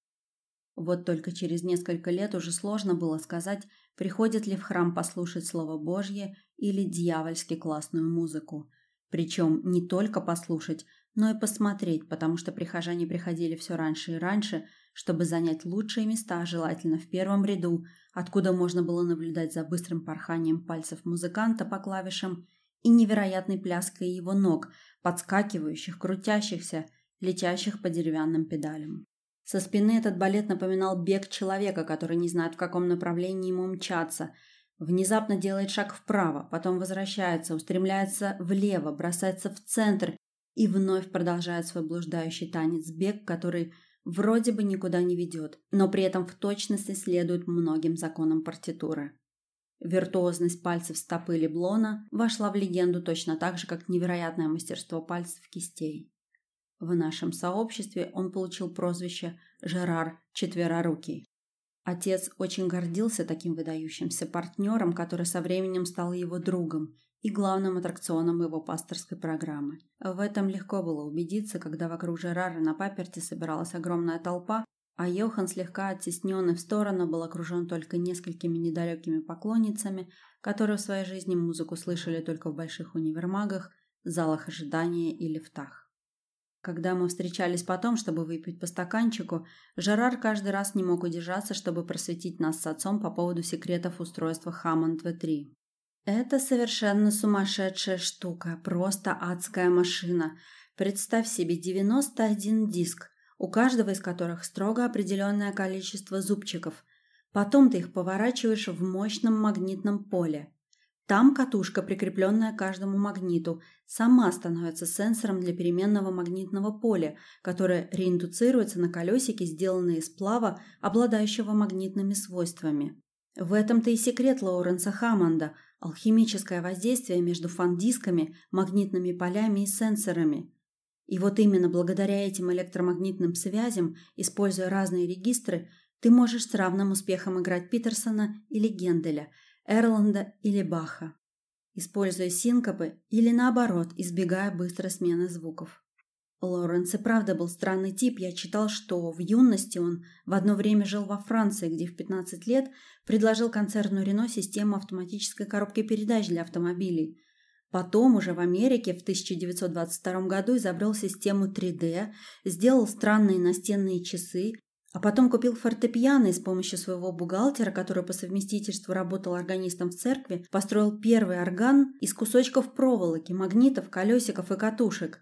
Вот только через несколько лет уже сложно было сказать, приходит ли в храм послушать Слово Божье или дьявольски классную музыку. Причем не только послушать, но и посмотреть, потому что прихожане приходили все раньше и раньше, чтобы занять лучшие места, желательно в первом ряду, откуда можно было наблюдать за быстрым порханием пальцев музыканта по клавишам и невероятной пляской его ног, подскакивающих, крутящихся, летящих по деревянным педалям. Со спины этот балет напоминал бег человека, который не знает, в каком направлении ему мчаться. Внезапно делает шаг вправо, потом возвращается, устремляется влево, бросается в центр и вновь продолжает свой блуждающий танец, бег, который вроде бы никуда не ведет, но при этом в точности следует многим законам партитуры. Виртуозность пальцев стопы Леблона вошла в легенду точно так же, как невероятное мастерство пальцев кистей. В нашем сообществе он получил прозвище Жерар Четверорукий. Отец очень гордился таким выдающимся партнером, который со временем стал его другом и главным аттракционом его пасторской программы. В этом легко было убедиться, когда вокруг Жерара на паперте собиралась огромная толпа, а Йохан, слегка оттесненный в сторону, был окружен только несколькими недалекими поклонницами, которые в своей жизни музыку слышали только в больших универмагах, залах ожидания и лифтах. Когда мы встречались потом, чтобы выпить по стаканчику, Жерар каждый раз не мог удержаться, чтобы просветить нас с отцом по поводу секретов устройства Hammond V3. Это совершенно сумасшедшая штука, просто адская машина. Представь себе 91 диск, у каждого из которых строго определенное количество зубчиков. Потом ты их поворачиваешь в мощном магнитном поле. Там катушка, прикрепленная к каждому магниту, сама становится сенсором для переменного магнитного поля, которое реиндуцируется на колесики, сделанные из сплава, обладающего магнитными свойствами. В этом-то и секрет Лоуренса Хаммонда – алхимическое воздействие между фан-дисками, магнитными полями и сенсорами. И вот именно благодаря этим электромагнитным связям, используя разные регистры, ты можешь с равным успехом играть Питерсона или Генделя – Эрланда или Баха, используя синкопы или наоборот, избегая быстрой смены звуков. Лоренс и правда был странный тип. Я читал, что в юности он в одно время жил во Франции, где в 15 лет предложил концерну Рено систему автоматической коробки передач для автомобилей. Потом уже в Америке в 1922 году изобрел систему 3D, сделал странные настенные часы, а потом купил фортепиано и с помощью своего бухгалтера, который по совместительству работал органистом в церкви, построил первый орган из кусочков проволоки, магнитов, колесиков и катушек.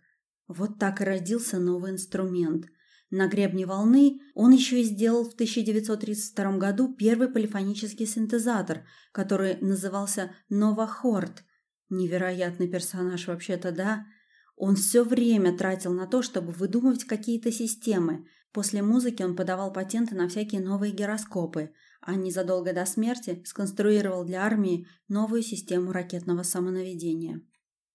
Вот так и родился новый инструмент. На гребне волны он еще и сделал в 1932 году первый полифонический синтезатор, который назывался «Новохорд». Невероятный персонаж вообще-то, да? Он все время тратил на то, чтобы выдумывать какие-то системы – После музыки он подавал патенты на всякие новые гироскопы, а незадолго до смерти сконструировал для армии новую систему ракетного самонаведения.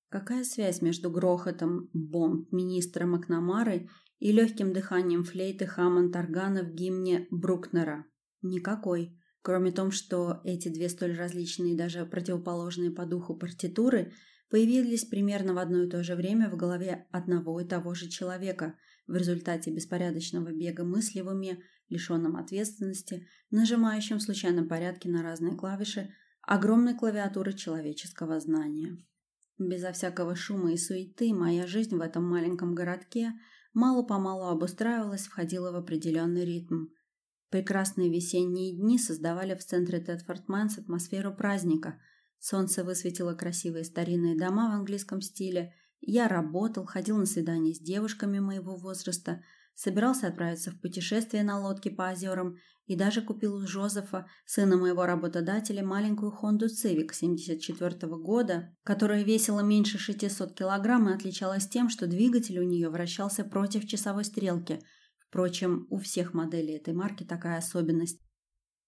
Какая связь между грохотом бомб министра Макнамары и легким дыханием флейты Хаммонд Органа в гимне Брукнера? Никакой. Кроме того, что эти две столь различные даже противоположные по духу партитуры появились примерно в одно и то же время в голове одного и того же человека – в результате беспорядочного бега мысли в уме, лишенном ответственности, нажимающим в случайном порядке на разные клавиши огромной клавиатуры человеческого знания. Безо всякого шума и суеты моя жизнь в этом маленьком городке мало-помалу обустраивалась, входила в определенный ритм. Прекрасные весенние дни создавали в центре Тетфорд-Майнс атмосферу праздника. Солнце высветило красивые старинные дома в английском стиле – я работал, ходил на свидания с девушками моего возраста, собирался отправиться в путешествие на лодке по озерам и даже купил у Жозефа, сына моего работодателя, маленькую Хонду Civic 74 -го года, которая весила меньше 600 килограмм и отличалась тем, что двигатель у нее вращался против часовой стрелки. Впрочем, у всех моделей этой марки такая особенность.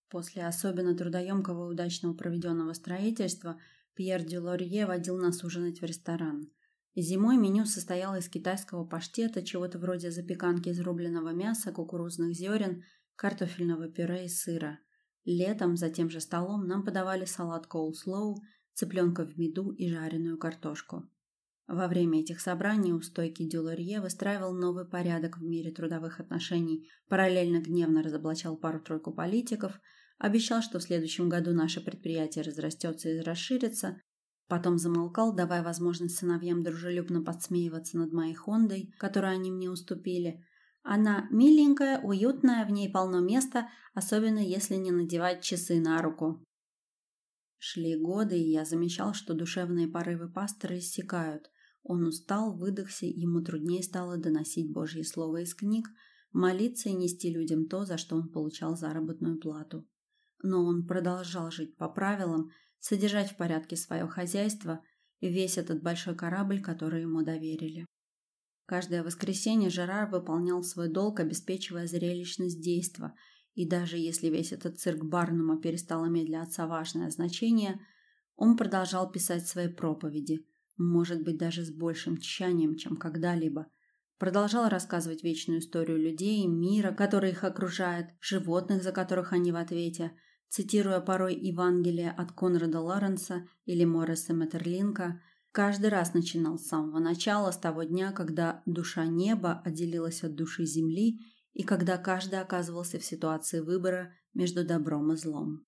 После особенно трудоемкого и удачного проведенного строительства Пьер Дюлорье водил нас ужинать в ресторан. Зимой меню состояло из китайского паштета, чего-то вроде запеканки из рубленого мяса, кукурузных зерен, картофельного пюре и сыра. Летом за тем же столом нам подавали салат коулслоу, цыпленка в меду и жареную картошку. Во время этих собраний у стойки Дюлорье выстраивал новый порядок в мире трудовых отношений, параллельно гневно разоблачал пару-тройку политиков, обещал, что в следующем году наше предприятие разрастется и расширится, Потом замолкал, давая возможность сыновьям дружелюбно подсмеиваться над моей Хондой, которую они мне уступили. Она миленькая, уютная, в ней полно места, особенно если не надевать часы на руку. Шли годы, и я замечал, что душевные порывы пастора иссякают. Он устал, выдохся, ему труднее стало доносить Божье Слово из книг, молиться и нести людям то, за что он получал заработную плату. Но он продолжал жить по правилам, содержать в порядке свое хозяйство и весь этот большой корабль, который ему доверили. Каждое воскресенье Жерар выполнял свой долг, обеспечивая зрелищность действа, и даже если весь этот цирк Барнума перестал иметь для отца важное значение, он продолжал писать свои проповеди, может быть, даже с большим тщанием, чем когда-либо. Продолжал рассказывать вечную историю людей, мира, который их окружает, животных, за которых они в ответе – цитируя порой Евангелие от Конрада Лоренса или Морриса Метерлинка, каждый раз начинал с самого начала, с того дня, когда душа неба отделилась от души земли и когда каждый оказывался в ситуации выбора между добром и злом.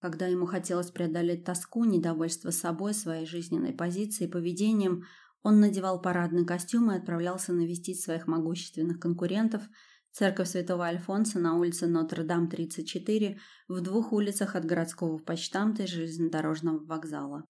Когда ему хотелось преодолеть тоску, недовольство собой, своей жизненной позицией и поведением, он надевал парадный костюм и отправлялся навестить своих могущественных конкурентов Церковь Святого Альфонса на улице Нотр-Дам, 34, в двух улицах от городского почтамта и железнодорожного вокзала.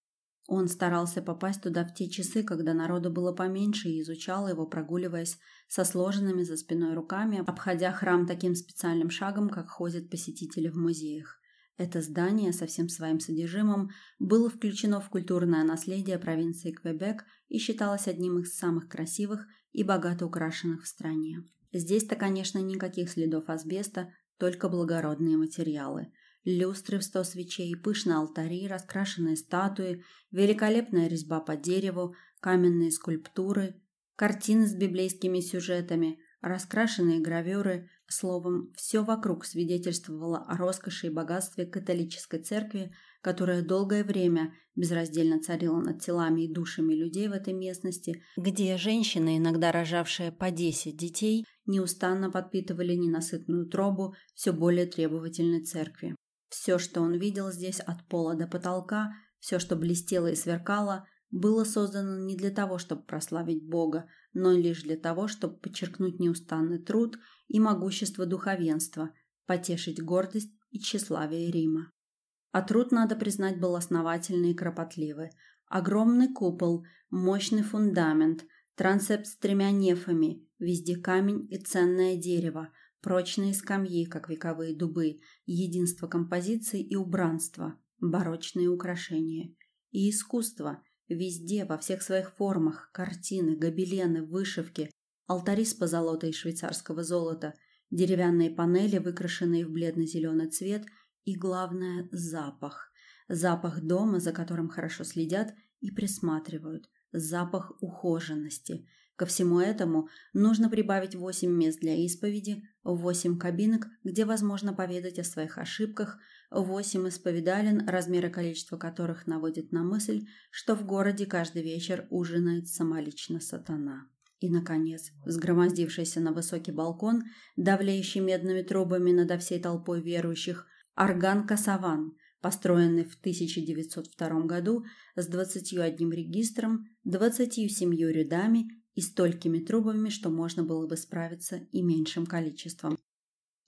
Он старался попасть туда в те часы, когда народу было поменьше, и изучал его, прогуливаясь со сложенными за спиной руками, обходя храм таким специальным шагом, как ходят посетители в музеях. Это здание со всем своим содержимым было включено в культурное наследие провинции Квебек и считалось одним из самых красивых и богато украшенных в стране. Здесь-то, конечно, никаких следов асбеста, только благородные материалы. Люстры в сто свечей, пышные алтари, раскрашенные статуи, великолепная резьба по дереву, каменные скульптуры, картины с библейскими сюжетами, раскрашенные гравюры, словом, все вокруг свидетельствовало о роскоши и богатстве католической церкви, которая долгое время безраздельно царила над телами и душами людей в этой местности, где женщины, иногда рожавшие по 10 детей, неустанно подпитывали ненасытную тробу все более требовательной церкви. Все, что он видел здесь от пола до потолка, все, что блестело и сверкало, было создано не для того, чтобы прославить Бога, но лишь для того, чтобы подчеркнуть неустанный труд и могущество духовенства, потешить гордость и тщеславие Рима. А труд, надо признать, был основательный и кропотливый. Огромный купол, мощный фундамент, трансепт с тремя нефами, везде камень и ценное дерево, прочные скамьи, как вековые дубы, единство композиции и убранства, барочные украшения. И искусство, везде, во всех своих формах, картины, гобелены, вышивки, алтари с позолотой швейцарского золота, деревянные панели, выкрашенные в бледно-зеленый цвет – и, главное, запах. Запах дома, за которым хорошо следят и присматривают. Запах ухоженности. Ко всему этому нужно прибавить восемь мест для исповеди, восемь кабинок, где возможно поведать о своих ошибках, восемь исповедален, размер и количество которых наводит на мысль, что в городе каждый вечер ужинает самолично сатана. И, наконец, взгромоздившийся на высокий балкон, давлеющий медными трубами над всей толпой верующих, Орган Касаван, построенный в 1902 году с 21 регистром, 27 рядами и столькими трубами, что можно было бы справиться и меньшим количеством.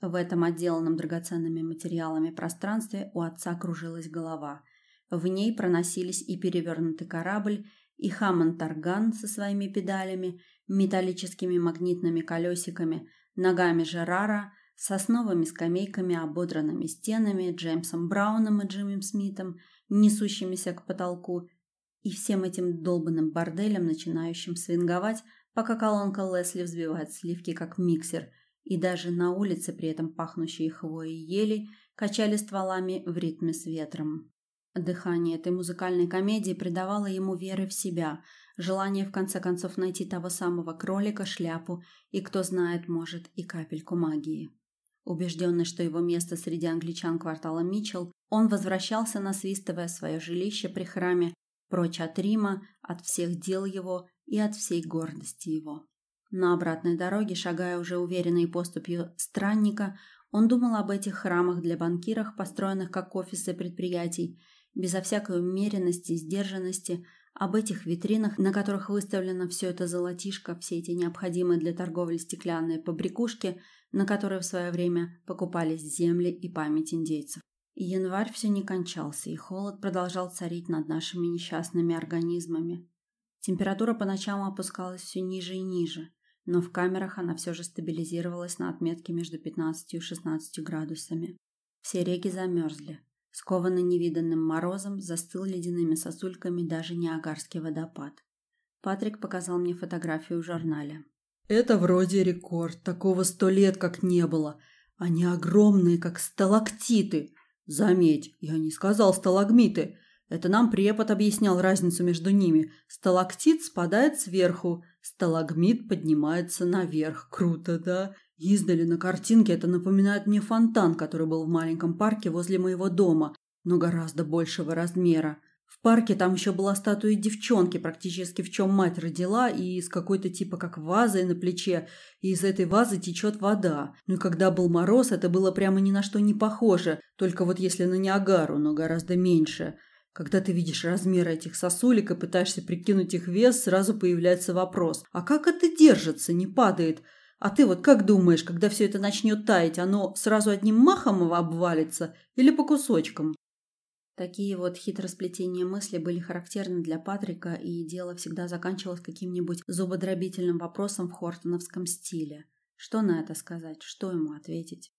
В этом отделанном драгоценными материалами пространстве у отца кружилась голова. В ней проносились и перевернутый корабль, и Хаммонд-орган со своими педалями, металлическими магнитными колесиками, ногами Жерара – сосновыми скамейками, ободранными стенами, Джеймсом Брауном и Джимми Смитом, несущимися к потолку, и всем этим долбанным борделем, начинающим свинговать, пока колонка Лесли взбивает сливки, как миксер, и даже на улице, при этом пахнущие хвоей ели, качали стволами в ритме с ветром. Дыхание этой музыкальной комедии придавало ему веры в себя, желание в конце концов найти того самого кролика, шляпу и, кто знает, может, и капельку магии. Убежденный, что его место среди англичан квартала Митчелл, он возвращался, насвистывая свое жилище при храме, прочь от Рима, от всех дел его и от всей гордости его. На обратной дороге, шагая уже уверенной поступью странника, он думал об этих храмах для банкиров, построенных как офисы предприятий, безо всякой умеренности и сдержанности, об этих витринах, на которых выставлено все это золотишко, все эти необходимые для торговли стеклянные побрякушки, на которые в свое время покупались земли и память индейцев. И январь все не кончался, и холод продолжал царить над нашими несчастными организмами. Температура по ночам опускалась все ниже и ниже, но в камерах она все же стабилизировалась на отметке между 15 и 16 градусами. Все реки замерзли. Скованный невиданным морозом, застыл ледяными сосульками даже Ниагарский водопад. Патрик показал мне фотографию в журнале. «Это вроде рекорд. Такого сто лет как не было. Они огромные, как сталактиты. Заметь, я не сказал сталагмиты. Это нам препод объяснял разницу между ними. Сталактит спадает сверху, сталагмит поднимается наверх. Круто, да? Издали на картинке это напоминает мне фонтан, который был в маленьком парке возле моего дома, но гораздо большего размера. В парке там еще была статуя девчонки, практически в чем мать родила, и с какой-то типа как вазой на плече, и из этой вазы течет вода. Ну и когда был мороз, это было прямо ни на что не похоже, только вот если на Ниагару, но гораздо меньше. Когда ты видишь размеры этих сосулек и пытаешься прикинуть их вес, сразу появляется вопрос, а как это держится, не падает? А ты вот как думаешь, когда все это начнет таять, оно сразу одним махом обвалится или по кусочкам? Такие вот хитросплетения мысли были характерны для Патрика, и дело всегда заканчивалось каким-нибудь зубодробительным вопросом в хортоновском стиле. Что на это сказать? Что ему ответить?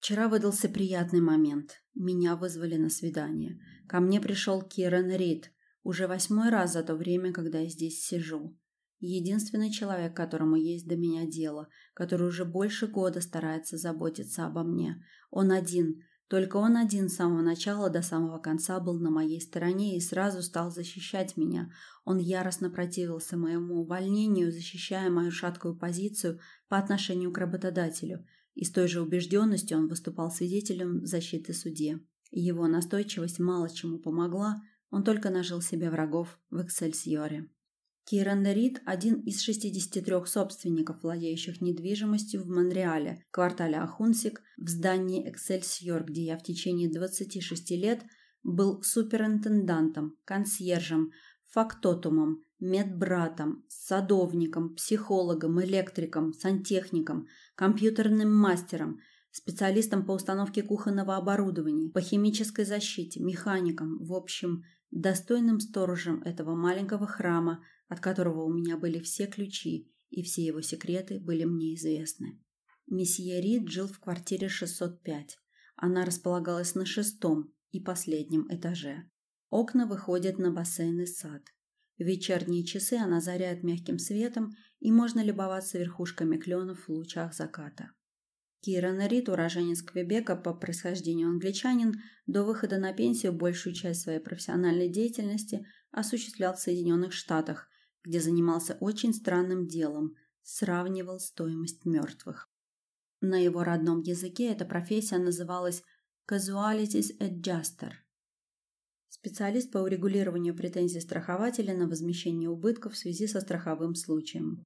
Вчера выдался приятный момент. Меня вызвали на свидание. Ко мне пришел Кирен Рид. Уже восьмой раз за то время, когда я здесь сижу. Единственный человек, которому есть до меня дело, который уже больше года старается заботиться обо мне. Он один, только он один с самого начала до самого конца был на моей стороне и сразу стал защищать меня. Он яростно противился моему увольнению, защищая мою шаткую позицию по отношению к работодателю – и с той же убежденностью он выступал свидетелем защиты суде. Его настойчивость мало чему помогла, он только нажил себе врагов в Эксельсиоре. Киран Рид – один из 63 собственников, владеющих недвижимостью в Монреале, квартале Ахунсик, в здании Эксельсиор, где я в течение 26 лет был суперинтендантом, консьержем, фактотумом, медбратом, садовником, психологом, электриком, сантехником, компьютерным мастером, специалистом по установке кухонного оборудования, по химической защите, механиком, в общем, достойным сторожем этого маленького храма, от которого у меня были все ключи, и все его секреты были мне известны. Месье Рид жил в квартире 605. Она располагалась на шестом и последнем этаже. Окна выходят на бассейн и сад. В вечерние часы она заряет мягким светом, и можно любоваться верхушками кленов в лучах заката. Киран Рид, уроженец Квебека по происхождению англичанин, до выхода на пенсию большую часть своей профессиональной деятельности осуществлял в Соединенных Штатах, где занимался очень странным делом – сравнивал стоимость мертвых. На его родном языке эта профессия называлась «casualties adjuster» Специалист по урегулированию претензий страхователя на возмещение убытков в связи со страховым случаем.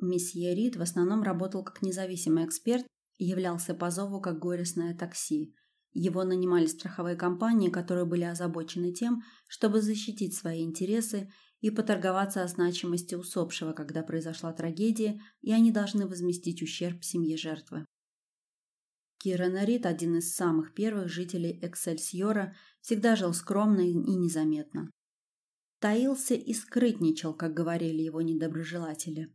Месье Рид в основном работал как независимый эксперт и являлся по зову как горестное такси. Его нанимали страховые компании, которые были озабочены тем, чтобы защитить свои интересы и поторговаться о значимости усопшего, когда произошла трагедия, и они должны возместить ущерб семье жертвы. Кирен Рид, один из самых первых жителей Эксельсиора, всегда жил скромно и незаметно. Таился и скрытничал, как говорили его недоброжелатели.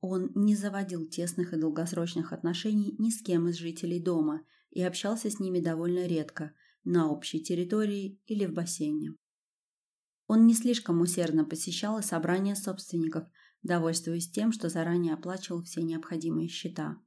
Он не заводил тесных и долгосрочных отношений ни с кем из жителей дома и общался с ними довольно редко, на общей территории или в бассейне. Он не слишком усердно посещал собрания собственников, довольствуясь тем, что заранее оплачивал все необходимые счета.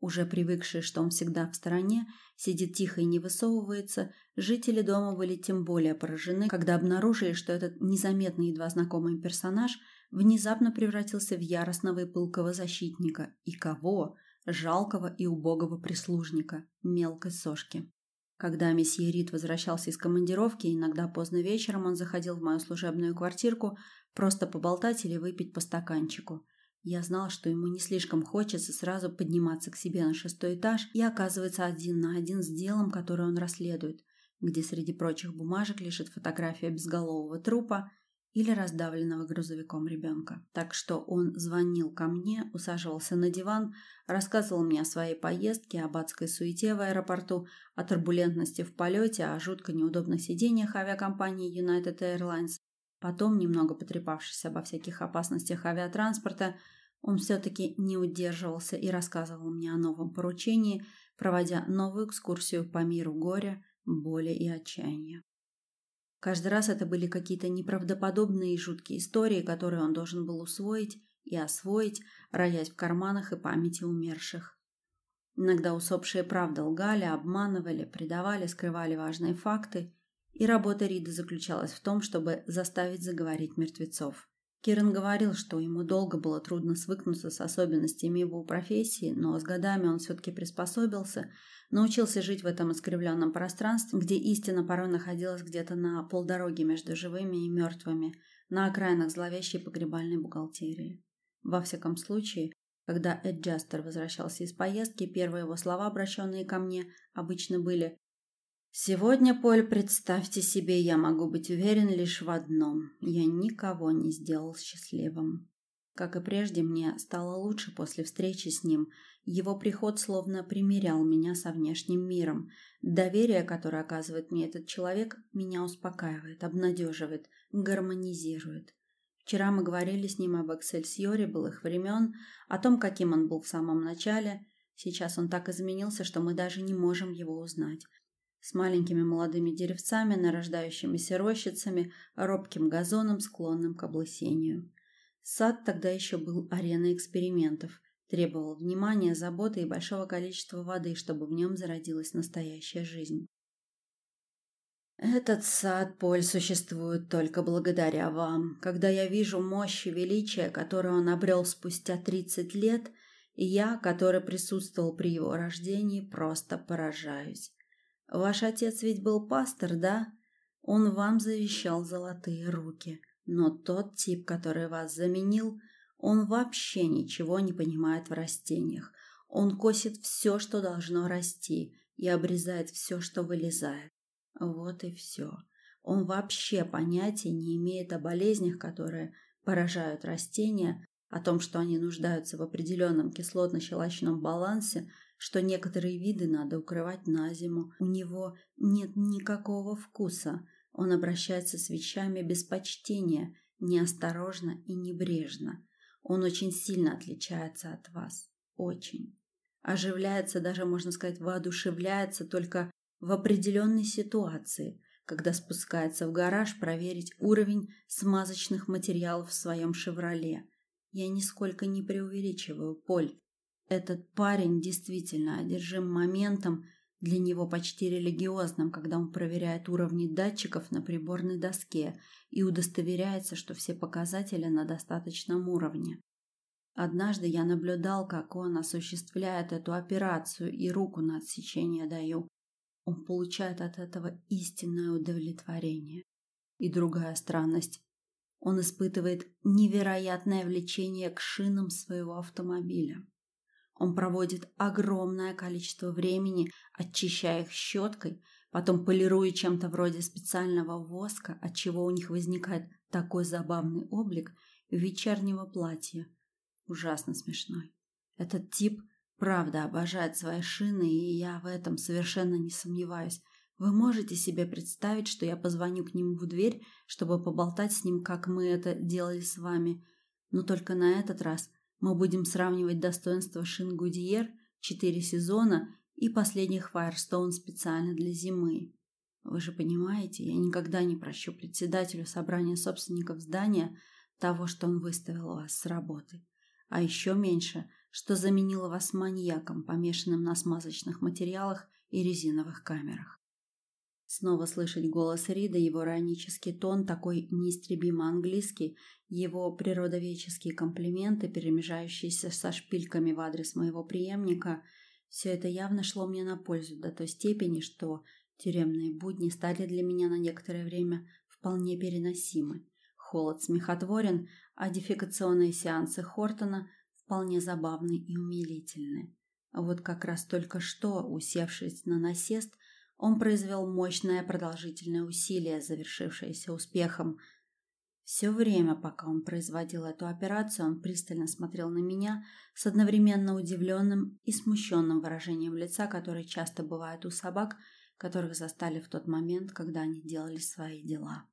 Уже привыкшие, что он всегда в стороне, сидит тихо и не высовывается, жители дома были тем более поражены, когда обнаружили, что этот незаметный едва знакомый персонаж внезапно превратился в яростного и пылкого защитника. И кого? Жалкого и убогого прислужника, мелкой сошки. Когда месье Рид возвращался из командировки, иногда поздно вечером он заходил в мою служебную квартирку просто поболтать или выпить по стаканчику – я знал, что ему не слишком хочется сразу подниматься к себе на шестой этаж и оказывается один на один с делом, которое он расследует, где среди прочих бумажек лежит фотография безголового трупа или раздавленного грузовиком ребенка. Так что он звонил ко мне, усаживался на диван, рассказывал мне о своей поездке, об адской суете в аэропорту, о турбулентности в полете, о жутко неудобных сидениях авиакомпании United Airlines. Потом, немного потрепавшись обо всяких опасностях авиатранспорта, он все-таки не удерживался и рассказывал мне о новом поручении, проводя новую экскурсию по миру горя, боли и отчаяния. Каждый раз это были какие-то неправдоподобные и жуткие истории, которые он должен был усвоить и освоить, роясь в карманах и памяти умерших. Иногда усопшие правда лгали, обманывали, предавали, скрывали важные факты, и работа Рида заключалась в том, чтобы заставить заговорить мертвецов. Киран говорил, что ему долго было трудно свыкнуться с особенностями его профессии, но с годами он все-таки приспособился, научился жить в этом искривленном пространстве, где истина порой находилась где-то на полдороге между живыми и мертвыми, на окраинах зловещей погребальной бухгалтерии. Во всяком случае, когда Эджастер возвращался из поездки, первые его слова, обращенные ко мне, обычно были Сегодня, Поль, представьте себе, я могу быть уверен лишь в одном. Я никого не сделал счастливым. Как и прежде, мне стало лучше после встречи с ним. Его приход словно примирял меня со внешним миром. Доверие, которое оказывает мне этот человек, меня успокаивает, обнадеживает, гармонизирует. Вчера мы говорили с ним об Эксельсиоре былых времен, о том, каким он был в самом начале. Сейчас он так изменился, что мы даже не можем его узнать с маленькими молодыми деревцами, нарождающимися рощицами, робким газоном, склонным к облысению. Сад тогда еще был ареной экспериментов, требовал внимания, заботы и большого количества воды, чтобы в нем зародилась настоящая жизнь. Этот сад, Поль, существует только благодаря вам. Когда я вижу мощь и величие, которое он обрел спустя тридцать лет, и я, который присутствовал при его рождении, просто поражаюсь. Ваш отец ведь был пастор, да? Он вам завещал золотые руки. Но тот тип, который вас заменил, он вообще ничего не понимает в растениях. Он косит все, что должно расти, и обрезает все, что вылезает. Вот и все. Он вообще понятия не имеет о болезнях, которые поражают растения, о том, что они нуждаются в определенном кислотно-щелочном балансе, что некоторые виды надо укрывать на зиму. У него нет никакого вкуса. Он обращается с вещами без почтения, неосторожно и небрежно. Он очень сильно отличается от вас. Очень. Оживляется, даже, можно сказать, воодушевляется только в определенной ситуации, когда спускается в гараж проверить уровень смазочных материалов в своем «Шевроле». Я нисколько не преувеличиваю, Поль. Этот парень действительно одержим моментом, для него почти религиозным, когда он проверяет уровни датчиков на приборной доске и удостоверяется, что все показатели на достаточном уровне. Однажды я наблюдал, как он осуществляет эту операцию и руку на отсечение даю. Он получает от этого истинное удовлетворение. И другая странность. Он испытывает невероятное влечение к шинам своего автомобиля. Он проводит огромное количество времени, очищая их щеткой, потом полируя чем-то вроде специального воска, от чего у них возникает такой забавный облик вечернего платья. Ужасно смешной. Этот тип правда обожает свои шины, и я в этом совершенно не сомневаюсь. Вы можете себе представить, что я позвоню к нему в дверь, чтобы поболтать с ним, как мы это делали с вами. Но только на этот раз мы будем сравнивать достоинства шин Гудьер, четыре сезона и последних Файрстоун специально для зимы. Вы же понимаете, я никогда не прощу председателю собрания собственников здания того, что он выставил вас с работы. А еще меньше, что заменило вас маньяком, помешанным на смазочных материалах и резиновых камерах. Снова слышать голос Рида, его иронический тон, такой неистребимо английский, его природоведческие комплименты, перемежающиеся со шпильками в адрес моего преемника, все это явно шло мне на пользу до той степени, что тюремные будни стали для меня на некоторое время вполне переносимы. Холод смехотворен, а дефекационные сеансы Хортона вполне забавны и умилительны. Вот как раз только что, усевшись на насест, он произвел мощное продолжительное усилие, завершившееся успехом. Все время, пока он производил эту операцию, он пристально смотрел на меня с одновременно удивленным и смущенным выражением лица, которое часто бывает у собак, которых застали в тот момент, когда они делали свои дела.